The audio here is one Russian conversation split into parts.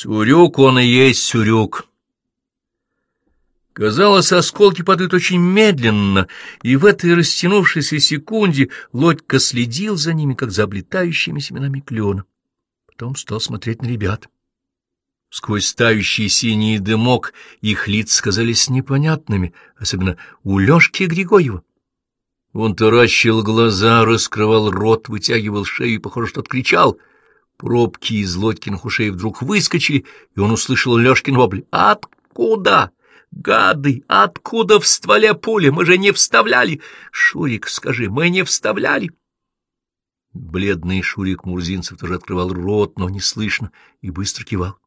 Цурюк он и есть Цурюк. Казалось, осколки падают очень медленно, и в этой растянувшейся секунде Лодька следил за ними, как за облетающими семенами клена. Потом стал смотреть на ребят. Сквозь тающий синий дымок их лица казались непонятными, особенно у Лёшки Григорьева. Он таращил глаза, раскрывал рот, вытягивал шею и, похоже, что-то кричал. Пробки из Лодькиных ушей вдруг выскочили, и он услышал Лёшкин вопль. «Откуда?» Гады, откуда в стволе пули? Мы же не вставляли. Шурик, скажи, мы не вставляли. Бледный Шурик Мурзинцев тоже открывал рот, но не слышно, и быстро кивал.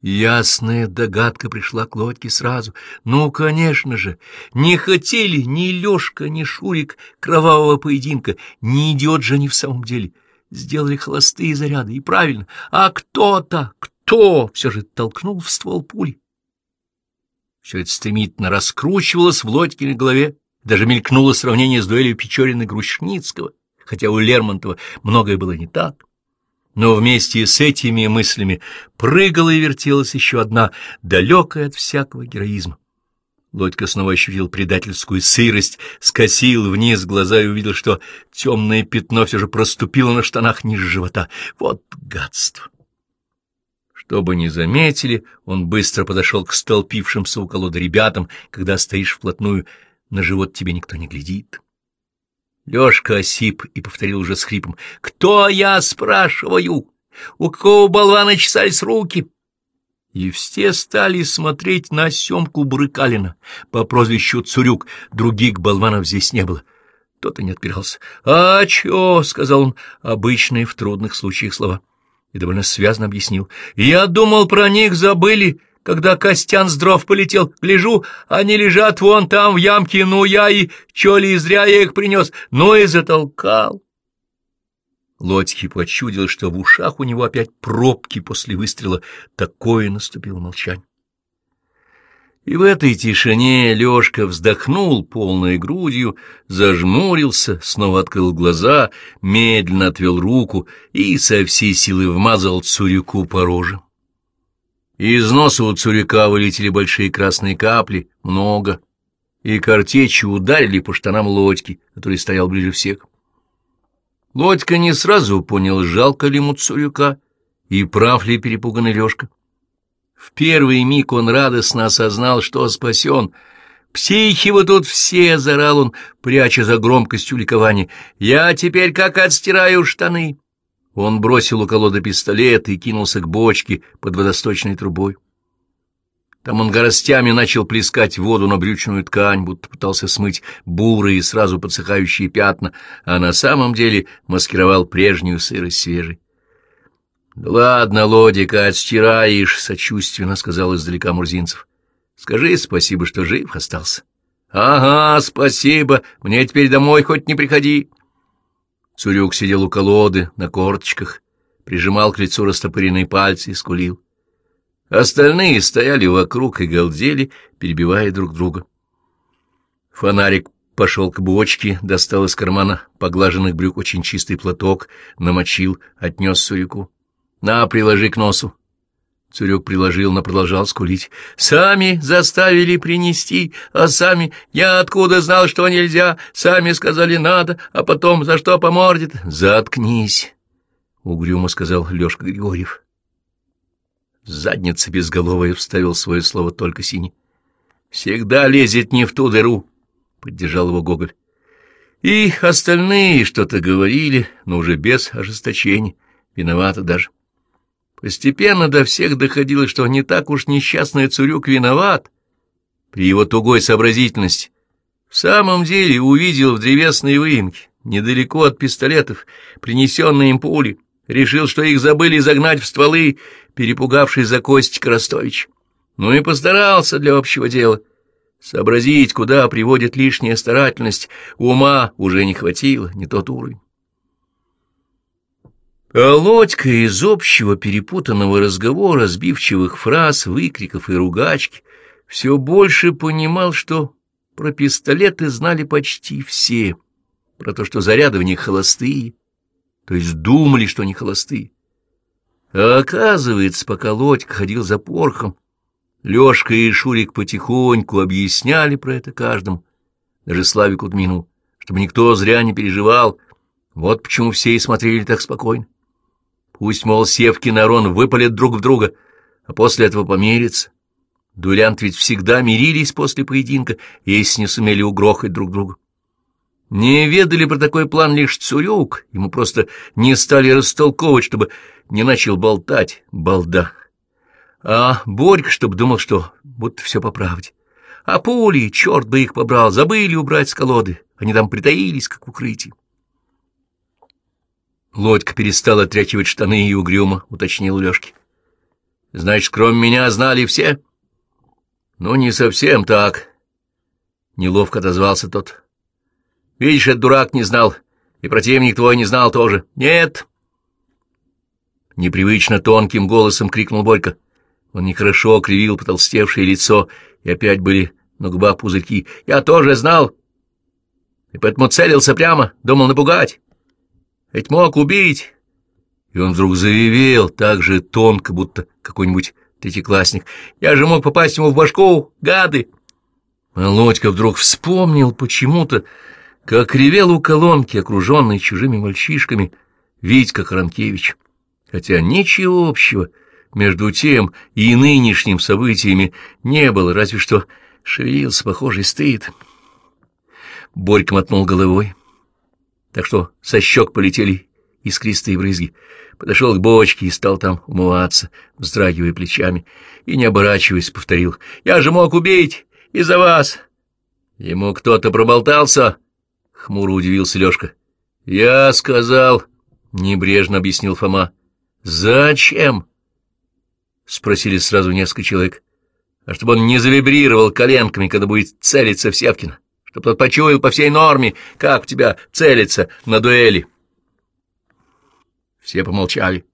Ясная догадка пришла к Лодьке сразу. Ну, конечно же, не хотели ни Лёшка, ни Шурик кровавого поединка, не идет же они в самом деле. Сделали холостые заряды, и правильно. А кто-то, кто все же толкнул в ствол пули? Все это стремительно раскручивалось в Лодькиной голове, даже мелькнуло сравнение с дуэлью Печорина и Грушницкого, хотя у Лермонтова многое было не так. Но вместе с этими мыслями прыгала и вертелась еще одна, далекая от всякого героизма. Лодька снова ощутил предательскую сырость, скосил вниз глаза и увидел, что темное пятно все же проступило на штанах ниже живота. Вот гадство! Чтобы не заметили, он быстро подошел к столпившимся у колоды ребятам, когда стоишь вплотную, на живот тебе никто не глядит. Лёшка осип и повторил уже с хрипом. — Кто я, спрашиваю? У какого болвана чесались руки? И все стали смотреть на Семку Брыкалина по прозвищу Цурюк. Других болванов здесь не было. Тот и не отпирался. — А чё? — сказал он, обычные в трудных случаях слова и довольно связно объяснил. «Я думал, про них забыли, когда Костян с дров полетел. Гляжу, они лежат вон там в ямке, ну я и, чё ли, зря я их принес, ну и затолкал». Лодьки почудил, что в ушах у него опять пробки после выстрела. Такое наступило молчание. И в этой тишине Лёшка вздохнул полной грудью, зажмурился, снова открыл глаза, медленно отвел руку и со всей силы вмазал Цурюку по роже. Из носа у Цурюка вылетели большие красные капли, много, и картечью ударили по штанам Лодьки, который стоял ближе всех. Лодька не сразу понял, жалко ли ему Цурюка и прав ли перепуганный Лёшка. В первый миг он радостно осознал, что спасен. «Психи вы тут все!» — зарал он, пряча за громкостью ликования. «Я теперь как отстираю штаны!» Он бросил у колоды пистолет и кинулся к бочке под водосточной трубой. Там он горостями начал плескать воду на брючную ткань, будто пытался смыть бурые, сразу подсыхающие пятна, а на самом деле маскировал прежнюю сырость свежей. — Ладно, Лодика, отстираешь, — сочувственно сказал издалека Мурзинцев. — Скажи спасибо, что жив остался. — Ага, спасибо, мне теперь домой хоть не приходи. Цурюк сидел у колоды на корточках, прижимал к лицу растопыренные пальцы и скулил. Остальные стояли вокруг и галдели, перебивая друг друга. Фонарик пошел к бочке, достал из кармана поглаженных брюк очень чистый платок, намочил, отнес Цурюку. На, приложи к носу. Цурек приложил, но продолжал скулить. «Сами заставили принести, а сами... Я откуда знал, что нельзя? Сами сказали надо, а потом за что помордит?» «Заткнись!» — угрюмо сказал Лёшка Григорьев. Задница безголовая вставил свое слово только синий. «Всегда лезет не в ту дыру!» — поддержал его Гоголь. И остальные что-то говорили, но уже без ожесточения, виноваты даже. Постепенно до всех доходило, что не так уж несчастный Цурюк виноват при его тугой сообразительности. В самом деле увидел в древесной выемке, недалеко от пистолетов, принесенные им пули, решил, что их забыли загнать в стволы, перепугавшись за Костика Ростович. Ну и постарался для общего дела. Сообразить, куда приводит лишняя старательность, ума уже не хватило, не тот уровень. А Лодька из общего перепутанного разговора, сбивчивых фраз, выкриков и ругачки все больше понимал, что про пистолеты знали почти все, про то, что заряды в них холостые, то есть думали, что они холостые. А оказывается, пока Лодька ходил за порхом, Лёшка и Шурик потихоньку объясняли про это каждому, даже Славику Дмину, чтобы никто зря не переживал. Вот почему все и смотрели так спокойно. Пусть, мол, Севкин и Арон выпалят друг в друга, а после этого помирятся. Дуэлянт ведь всегда мирились после поединка, если не сумели угрохать друг друга. Не ведали про такой план лишь Цурюк, ему просто не стали растолковывать, чтобы не начал болтать, балда. А Борька, чтоб думал, что будто все по правде. А пули, черт бы их побрал, забыли убрать с колоды, они там притаились, как в укрытии. Лодька перестала отряхивать штаны и угрюмо уточнил Лёшки. — Значит, кроме меня знали все? — Ну, не совсем так. Неловко отозвался тот. — Видишь, этот дурак не знал, и противник твой не знал тоже. — Нет. Непривычно тонким голосом крикнул Борька. Он нехорошо кривил потолстевшее лицо, и опять были на губах пузырьки. — Я тоже знал. И поэтому целился прямо, думал напугать. Ведь мог убить. И он вдруг заревел так же тонко, будто какой-нибудь третьеклассник. Я же мог попасть ему в башку, гады. Володька вдруг вспомнил почему-то, как ревел у колонки, окруженный чужими мальчишками, Витька Хранкевич. Хотя ничего общего между тем и нынешним событиями не было, разве что шевелился похожий стыд. Борька мотнул головой так что со щек полетели искристые брызги. Подошел к бочке и стал там умываться, вздрагивая плечами, и, не оборачиваясь, повторил, «Я же мог убить из-за вас!» «Ему кто-то проболтался?» — хмуро удивился Лёшка. «Я сказал...» — небрежно объяснил Фома. «Зачем?» — спросили сразу несколько человек. «А чтобы он не завибрировал коленками, когда будет целиться в Севкина» чтоб тот почуял по всей норме, как в тебя целится на дуэли. Все помолчали.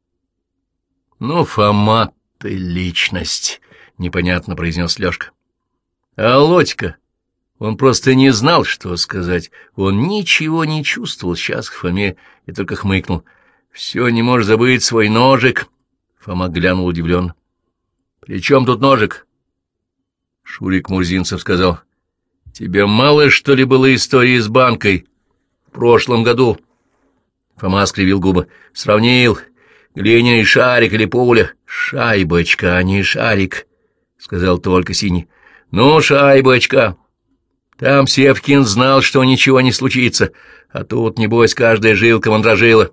— Ну, Фома, ты личность, — непонятно произнес Лёшка. А Лодька, он просто не знал, что сказать. Он ничего не чувствовал сейчас к Фоме и только хмыкнул. — Все не можешь забыть свой ножик. Фома глянул удивленно. — При чем тут ножик? Шурик Мурзинцев сказал. — Тебе мало, что ли, было истории с банкой в прошлом году? Фома скривил губы. Сравнил. Глиняный шарик или пуля? Шайбочка, а не шарик, — сказал только Синий. Ну, шайбочка. Там Севкин знал, что ничего не случится, а тут, небось, каждая жилка мандражила.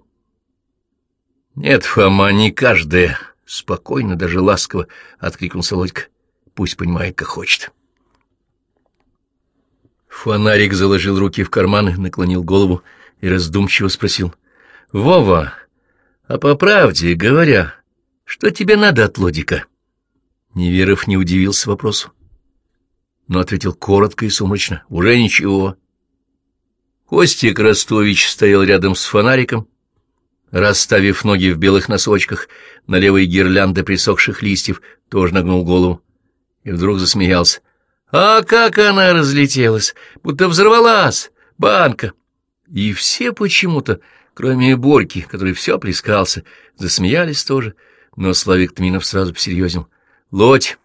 Нет, Фома, не каждая. Спокойно, даже ласково, — откликнулся Лодька. Пусть понимает, как хочет. Фонарик заложил руки в карманы, наклонил голову и раздумчиво спросил. — Вова, а по правде говоря, что тебе надо от Лодика? Неверов не удивился вопросу, но ответил коротко и сумрачно. — Уже ничего. Костик Ростович стоял рядом с фонариком, расставив ноги в белых носочках, на левой гирлянды присохших листьев, тоже нагнул голову и вдруг засмеялся. А как она разлетелась, будто взорвалась, банка. И все почему-то, кроме Борьки, который все плескался, засмеялись тоже, но Славик Тминов сразу посерьезнел. — Лодь,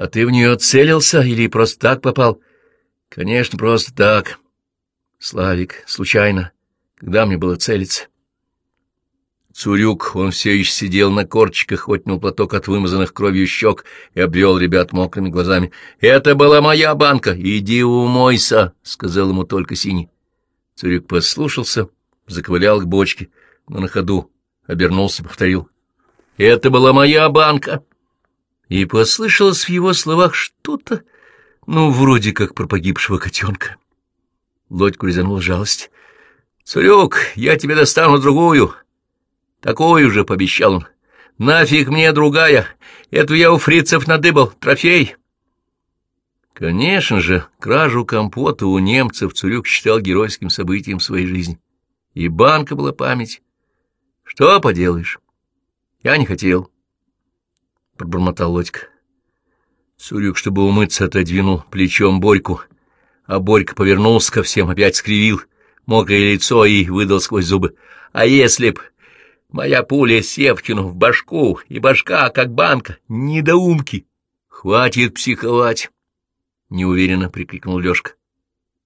а ты в нее целился или просто так попал? — Конечно, просто так. — Славик, случайно, когда мне было целиться? Цурюк, он все еще сидел на корчиках, отнял платок от вымазанных кровью щек и обвел ребят мокрыми глазами. — Это была моя банка! Иди умойся! — сказал ему только синий. Цурюк послушался, заковылял к бочке, но на ходу обернулся, повторил. — Это была моя банка! И послышалось в его словах что-то, ну, вроде как про погибшего котенка. Лодьку резанула жалость. — Цурюк, я тебе достану другую! — Такую же, — пообещал он. Нафиг мне другая. Эту я у фрицев надыбал. Трофей. Конечно же, кражу компота у немцев Цурюк считал геройским событием своей жизни. И банка была память. Что поделаешь? Я не хотел. Пробормотал Лодька. Цурюк, чтобы умыться, отодвинул плечом Борьку, а Борька повернулся ко всем, опять скривил мокрое лицо и выдал сквозь зубы. А если б Моя пуля Севчину в башку, и башка, как банка. Недоумки! Хватит психовать! — неуверенно прикрикнул Лёшка.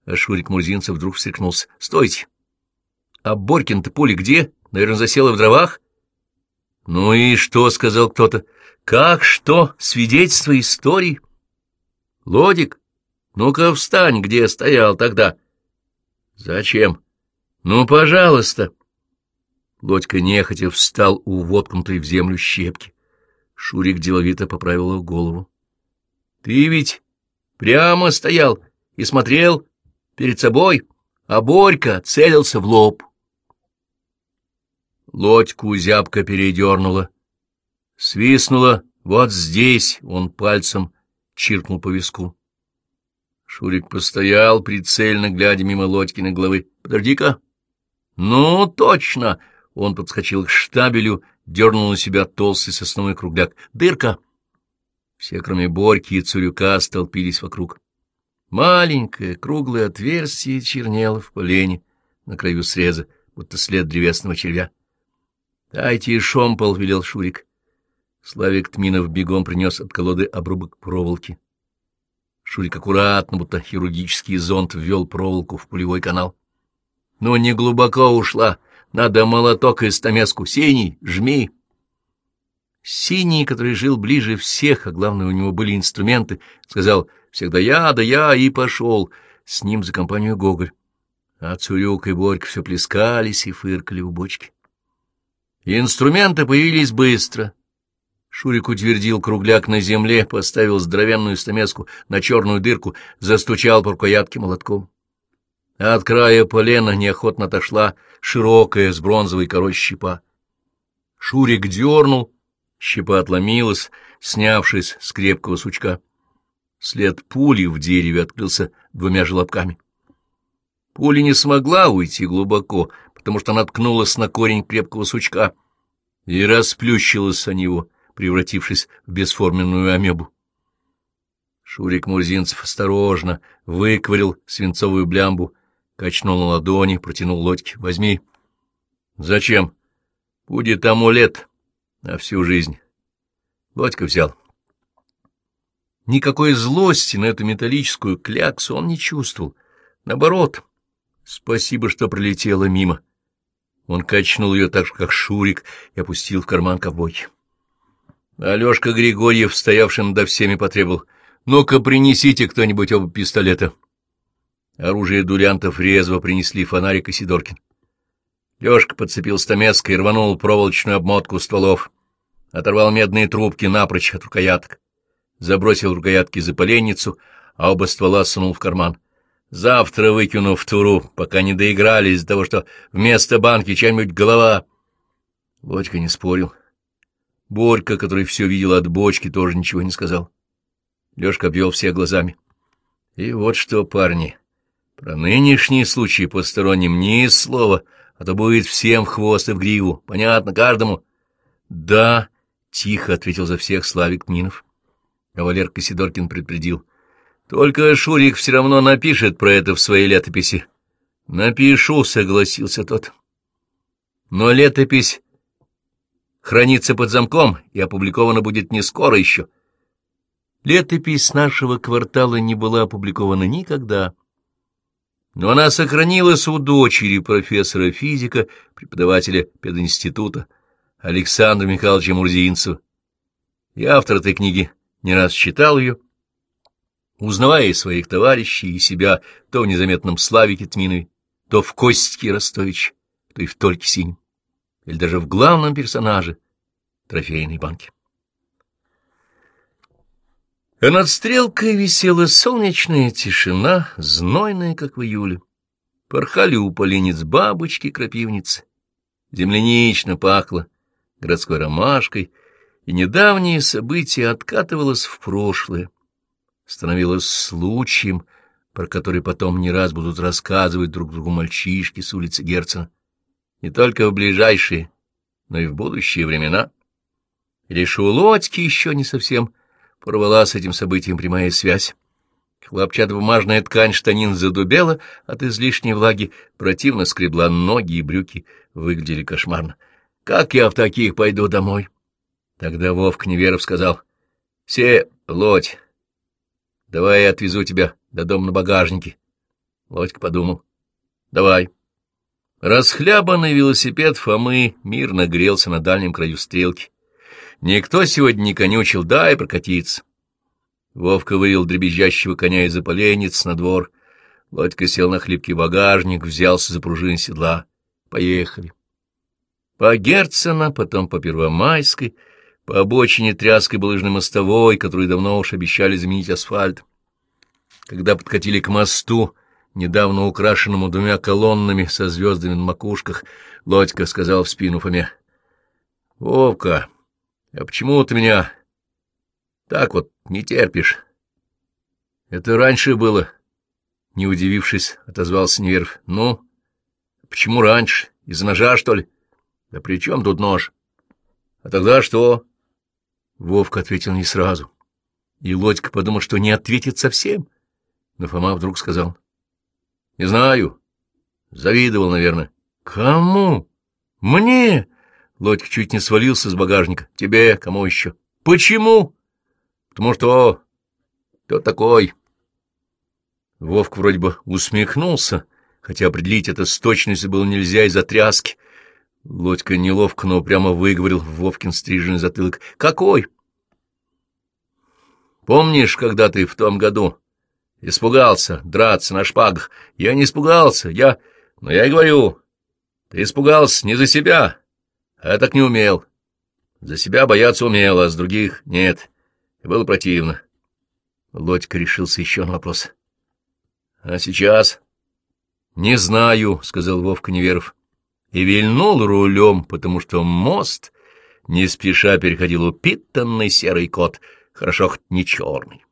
А Шурик Мурзинцев вдруг встряхнулся. — Стойте! А Борькин-то пуля где? Наверное, засела в дровах? — Ну и что? — сказал кто-то. — Как что? Свидетельство истории? — Лодик, ну-ка встань, где стоял тогда. — Зачем? — Ну, пожалуйста. — Лодька нехотя встал у воткнутой в землю щепки. Шурик деловито поправил его голову. — Ты ведь прямо стоял и смотрел перед собой, а Борька целился в лоб. Лодьку зябко передернула. Свистнула вот здесь, он пальцем чиркнул по виску. Шурик постоял, прицельно глядя мимо Лодькиной головы. — Подожди-ка. — Ну, точно! — он подскочил к штабелю, дернул на себя толстый сосновый кругляк. «Дырка!» Все, кроме Борьки и Цурюка, столпились вокруг. Маленькое круглое отверстие чернело в полене на краю среза, будто след древесного червя. — Дайте шомпол, — велел Шурик. Славик Тминов бегом принес от колоды обрубок проволоки. Шурик аккуратно, будто хирургический зонт, ввел проволоку в пулевой канал. — Но не глубоко ушла, надо молоток и стамеску. Синий, жми. Синий, который жил ближе всех, а главное, у него были инструменты, сказал «Всегда я, да я» и пошел. С ним за компанию Гоголь. А Цурюк и Борька все плескались и фыркали в бочке. Инструменты появились быстро. Шурик утвердил кругляк на земле, поставил здоровенную стамеску на черную дырку, застучал по рукоятке молотком. От края полена неохотно отошла широкая с бронзовой корой щепа. Шурик дернул, щепа отломилась, снявшись с крепкого сучка. След пули в дереве открылся двумя желобками. Пуля не смогла уйти глубоко, потому что наткнулась на корень крепкого сучка и расплющилась о него, превратившись в бесформенную амебу. Шурик Мурзинцев осторожно выковырил свинцовую блямбу Качнул на ладони, протянул лодьки. Возьми. Зачем? Будет амулет на всю жизнь. Лодька взял. Никакой злости на эту металлическую кляксу он не чувствовал. Наоборот, спасибо, что пролетела мимо. Он качнул ее так же, как Шурик, и опустил в карман ковбойки. Алешка Григорьев, стоявший над всеми, потребовал. — Ну-ка, принесите кто-нибудь оба пистолета. Оружие дулянтов резво принесли фонарик и Сидоркин. Лёшка подцепил стамеской и рванул проволочную обмотку стволов, оторвал медные трубки напрочь от рукояток, забросил рукоятки за поленницу, а оба ствола сунул в карман. Завтра выкину в туру, пока не доиграли из-за того, что вместо банки чем-нибудь голова. Бодька не спорил. Борька, который все видел от бочки, тоже ничего не сказал. Лёшка обвел всех глазами. И вот что, парни... Про нынешний случай посторонним ни слова, а то будет всем в хвост и в гриву. Понятно каждому? — Да, — тихо ответил за всех Славик Минов. А Валерка Сидоркин предупредил. — Только Шурик все равно напишет про это в своей летописи. — Напишу, — согласился тот. Но летопись хранится под замком и опубликована будет не скоро еще. Летопись нашего квартала не была опубликована никогда но она сохранилась у дочери профессора физика, преподавателя пединститута Александра Михайловича Мурзинцева. И автор этой книги не раз читал ее, узнавая своих товарищей, и себя то в незаметном Славике Тминове, то в Костике Ростович, то и в Тольке Синем, или даже в главном персонаже трофейной банки. А над стрелкой висела солнечная тишина, знойная, как в июле. Порхали у поленец бабочки-крапивницы. Землянично пахло городской ромашкой, и недавнее событие откатывалось в прошлое, становилось случаем, про который потом не раз будут рассказывать друг другу мальчишки с улицы Герцена, не только в ближайшие, но и в будущие времена. Лишь у Лодьки еще не совсем Порвала с этим событием прямая связь. Хлопчатобумажная ткань штанин задубела от излишней влаги, противно скребла ноги и брюки, выглядели кошмарно. Как я в таких пойду домой? Тогда Вовк Неверов сказал, — Все, лодь, давай я отвезу тебя до дома на багажнике. Лодька подумал, — Давай. Расхлябанный велосипед Фомы мирно грелся на дальнем краю стрелки. Никто сегодня не конючил, дай прокатиться. Вовка вывел дребезжащего коня из-за поленниц на двор. Лодька сел на хлипкий багажник, взялся за пружины седла. Поехали. По Герцена, потом по Первомайской, по обочине тряской булыжной мостовой, которую давно уж обещали заменить асфальт. Когда подкатили к мосту, недавно украшенному двумя колоннами со звездами на макушках, Лодька сказал в спину Фоме. — Вовка, а почему ты меня так вот не терпишь? — Это раньше было, — не удивившись, отозвался Нерв. — Ну, почему раньше? Из-за ножа, что ли? — Да при чем тут нож? — А тогда что? Вовка ответил не сразу. И Лодька подумал, что не ответит совсем. Но Фома вдруг сказал. — Не знаю. Завидовал, наверное. — Кому? — Мне? Лодька чуть не свалился с багажника. — Тебе, кому еще? — Почему? — Потому что... Кто такой? Вовк вроде бы усмехнулся, хотя определить это с точностью было нельзя из-за тряски. Лодька неловко, но прямо выговорил Вовкин стриженный затылок. — Какой? — Помнишь, когда ты в том году испугался драться на шпагах? Я не испугался, я... Но я и говорю, ты испугался не за себя, а я так не умел. За себя бояться умел, а с других нет. И было противно. Лодька решился еще на вопрос. — А сейчас? — Не знаю, — сказал Вовка Неверов и вильнул рулем, потому что мост не спеша переходил упитанный серый кот, хорошо хоть не черный.